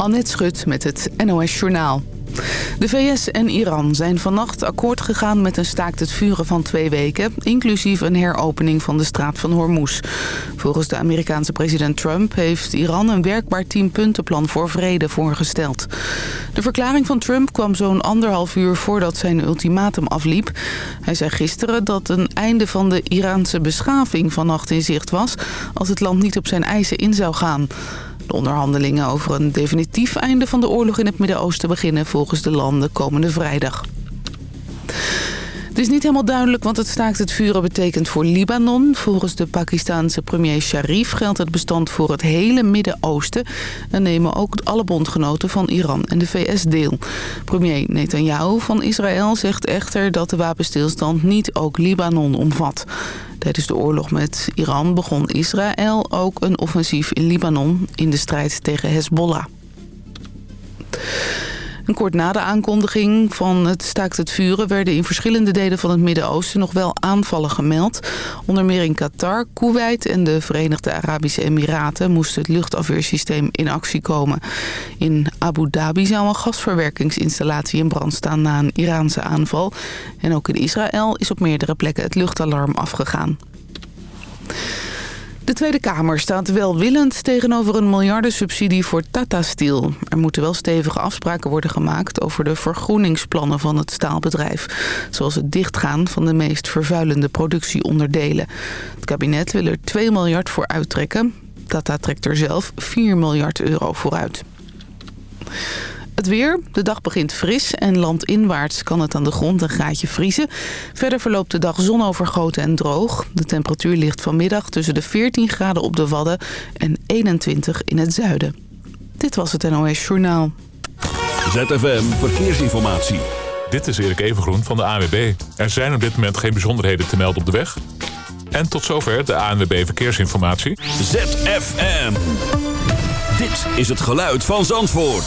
Annette Schut met het NOS Journaal. De VS en Iran zijn vannacht akkoord gegaan met een staakt het vuren van twee weken... inclusief een heropening van de straat van Hormuz. Volgens de Amerikaanse president Trump heeft Iran een werkbaar tienpuntenplan voor vrede voorgesteld. De verklaring van Trump kwam zo'n anderhalf uur voordat zijn ultimatum afliep. Hij zei gisteren dat een einde van de Iraanse beschaving vannacht in zicht was... als het land niet op zijn eisen in zou gaan... De onderhandelingen over een definitief einde van de oorlog in het Midden-Oosten beginnen volgens de landen komende vrijdag. Het is niet helemaal duidelijk wat het staakt het vuren betekent voor Libanon. Volgens de Pakistanse premier Sharif geldt het bestand voor het hele Midden-Oosten... en nemen ook alle bondgenoten van Iran en de VS deel. Premier Netanyahu van Israël zegt echter dat de wapenstilstand niet ook Libanon omvat. Tijdens de oorlog met Iran begon Israël ook een offensief in Libanon in de strijd tegen Hezbollah. Kort na de aankondiging van het staakt het vuren... werden in verschillende delen van het Midden-Oosten nog wel aanvallen gemeld. Onder meer in Qatar, Kuwait en de Verenigde Arabische Emiraten... moest het luchtafweersysteem in actie komen. In Abu Dhabi zou een gasverwerkingsinstallatie in brand staan... na een Iraanse aanval. En ook in Israël is op meerdere plekken het luchtalarm afgegaan. De Tweede Kamer staat welwillend tegenover een miljardensubsidie voor Tata Steel. Er moeten wel stevige afspraken worden gemaakt over de vergroeningsplannen van het staalbedrijf. Zoals het dichtgaan van de meest vervuilende productieonderdelen. Het kabinet wil er 2 miljard voor uittrekken. Tata trekt er zelf 4 miljard euro voor uit. Het weer. De dag begint fris en landinwaarts kan het aan de grond een graadje vriezen. Verder verloopt de dag zonovergoten en droog. De temperatuur ligt vanmiddag tussen de 14 graden op de Wadden en 21 in het zuiden. Dit was het NOS Journaal. ZFM Verkeersinformatie. Dit is Erik Evengroen van de ANWB. Er zijn op dit moment geen bijzonderheden te melden op de weg. En tot zover de ANWB Verkeersinformatie. ZFM. Dit is het geluid van Zandvoort.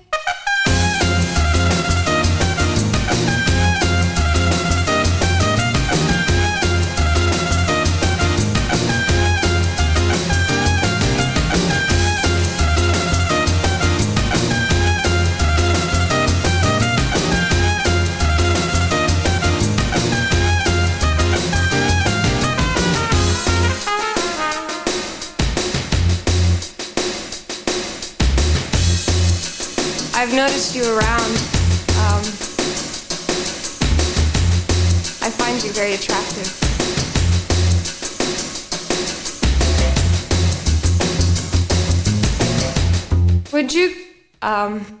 Um,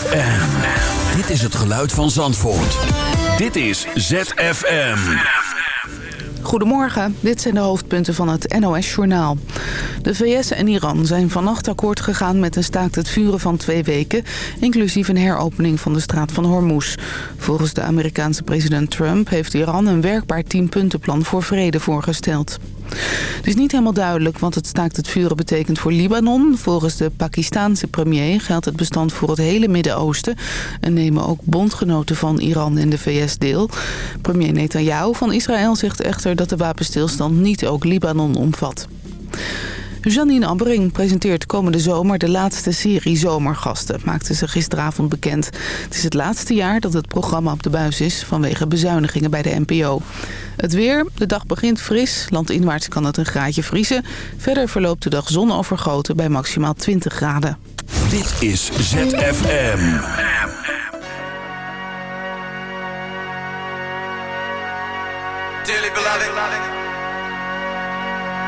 ZFM. Dit is het geluid van Zandvoort. Dit is ZFM. Goedemorgen, dit zijn de hoofdpunten van het NOS-journaal. De VS en Iran zijn vannacht akkoord gegaan met een staakt het vuren van twee weken... inclusief een heropening van de straat van Hormuz. Volgens de Amerikaanse president Trump heeft Iran een werkbaar tienpuntenplan voor vrede voorgesteld. Het is niet helemaal duidelijk wat het staakt het vuren betekent voor Libanon. Volgens de Pakistaanse premier geldt het bestand voor het hele Midden-Oosten... en nemen ook bondgenoten van Iran en de VS deel. Premier Netanyahu van Israël zegt echter dat de wapenstilstand niet ook Libanon omvat. Janine Abbering presenteert komende zomer de laatste serie Zomergasten, maakte ze gisteravond bekend. Het is het laatste jaar dat het programma op de buis is vanwege bezuinigingen bij de NPO. Het weer, de dag begint fris, landinwaarts kan het een graadje vriezen. Verder verloopt de dag zonovergoten bij maximaal 20 graden. Dit is ZFM. Dearly beloved,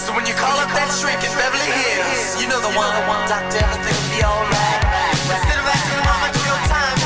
So when you call up that shrink in Beverly Hills, you know the one. Doctor, everything will be alright. Instead of asking much of your time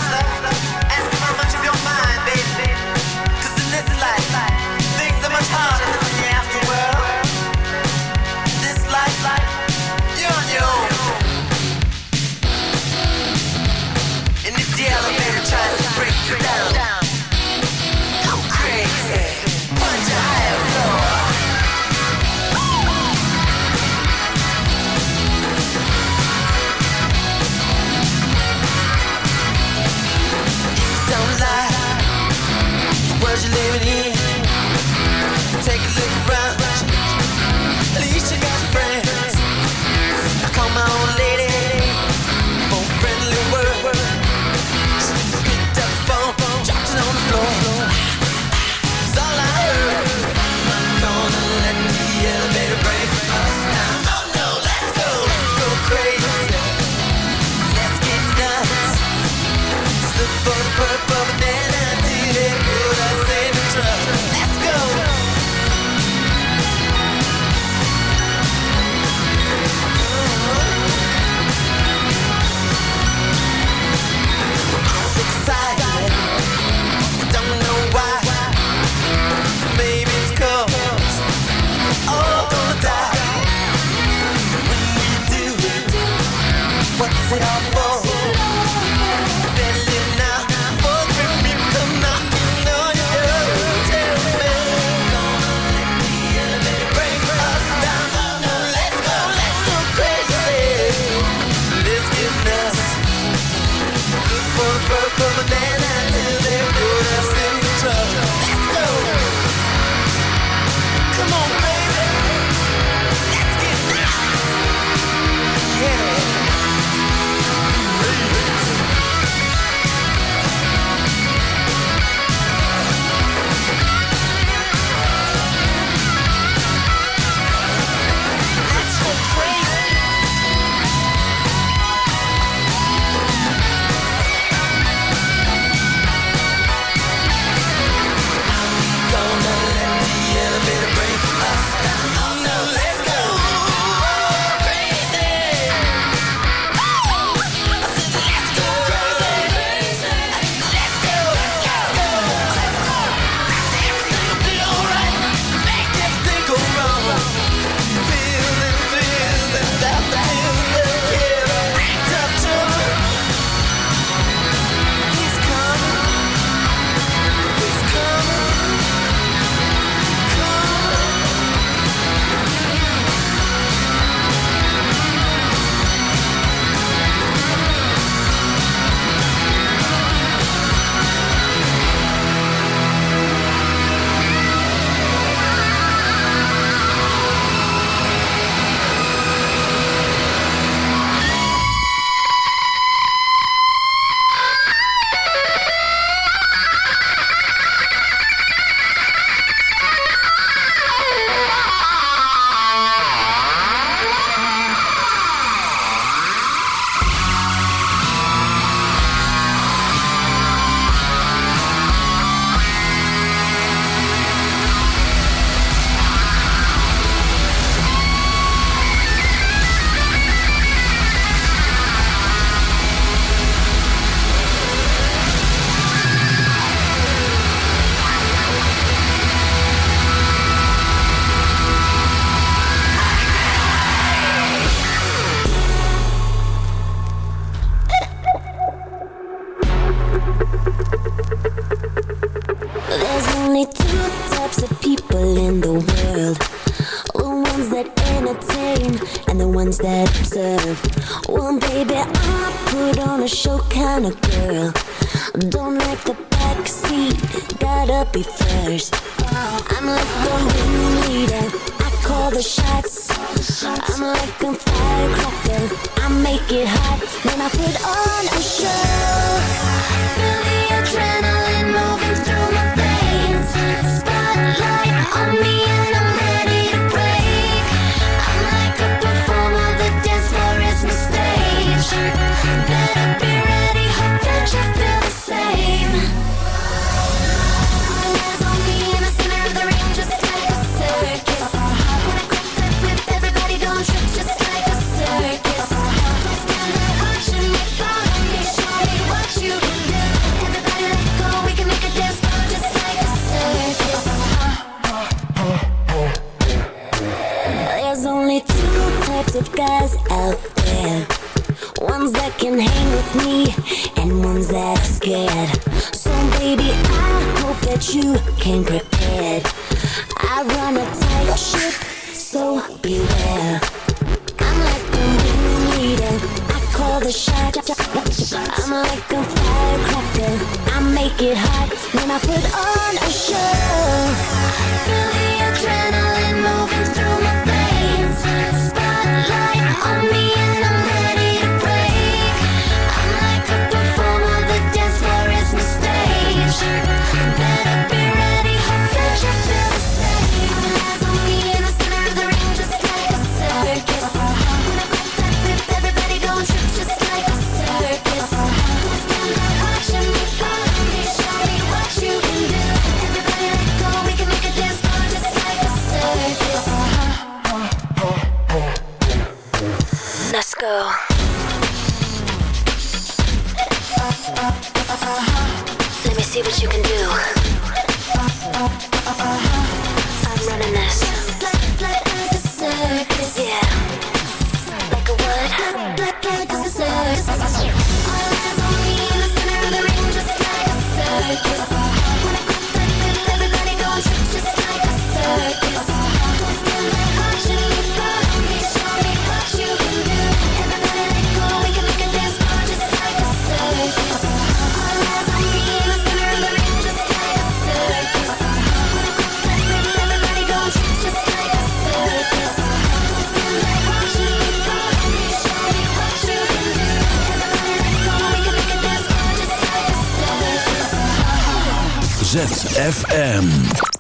ZFM.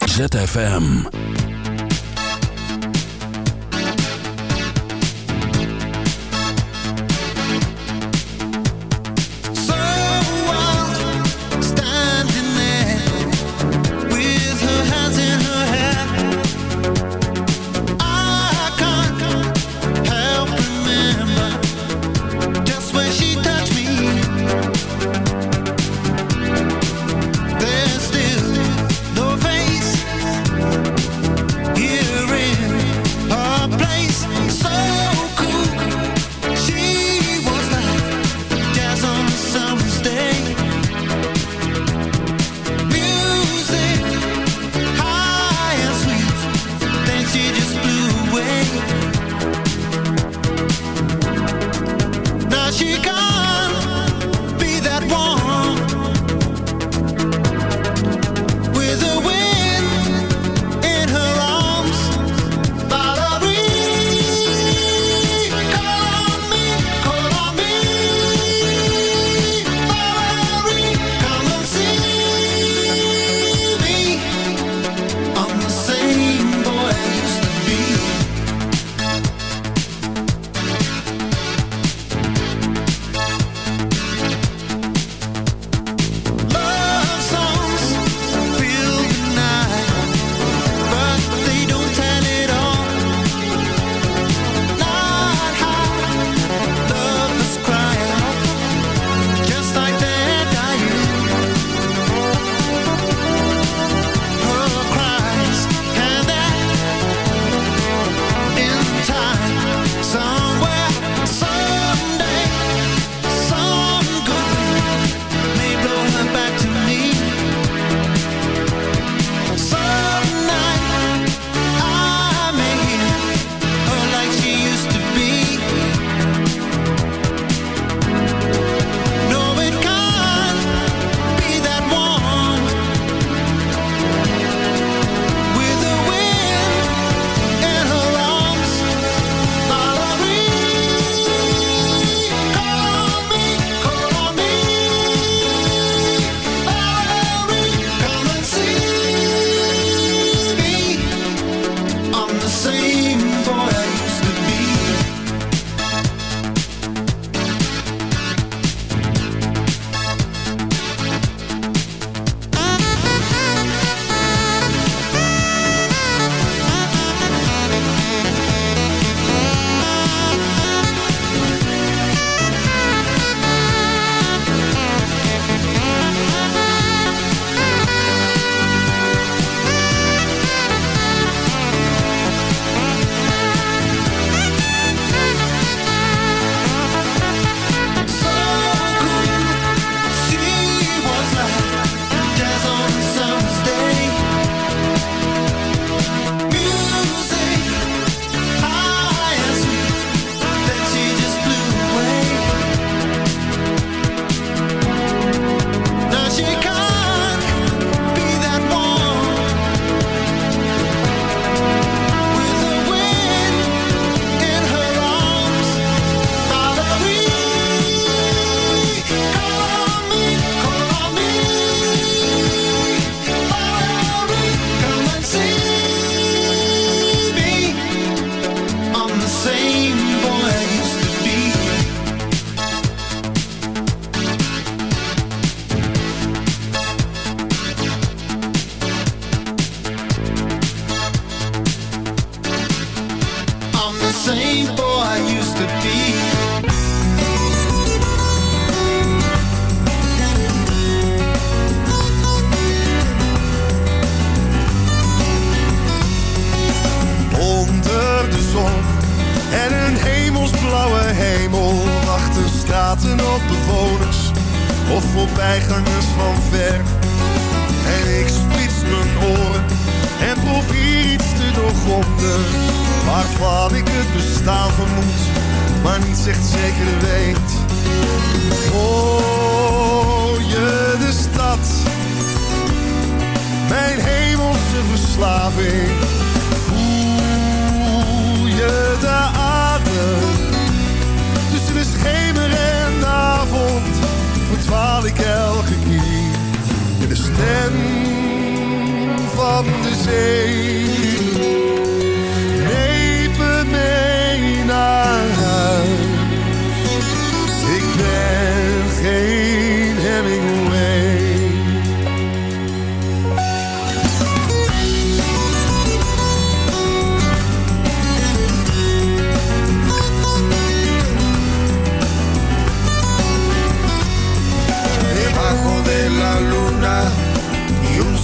ZFM.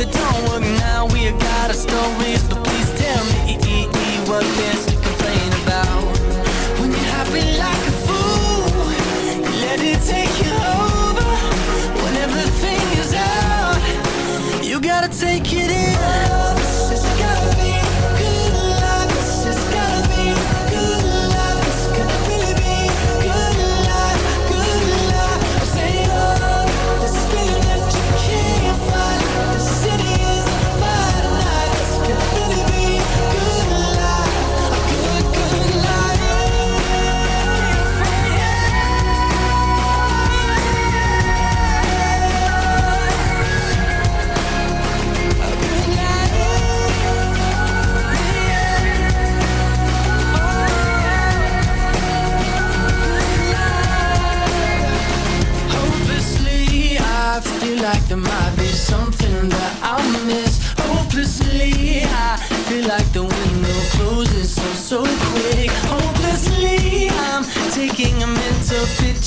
the tone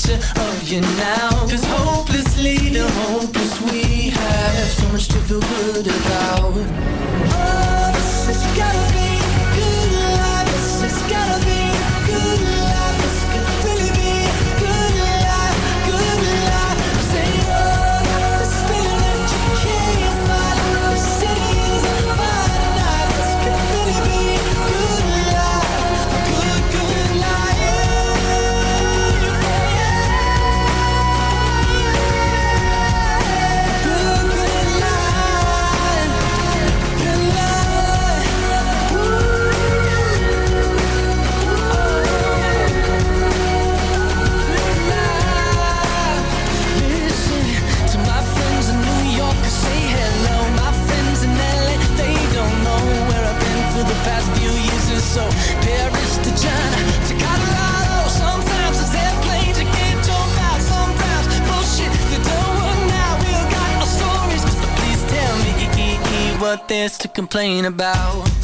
picture of you now. Cause hopelessly the hopeless we have. So much to feel good about. Oh, this has gotta be to complain about.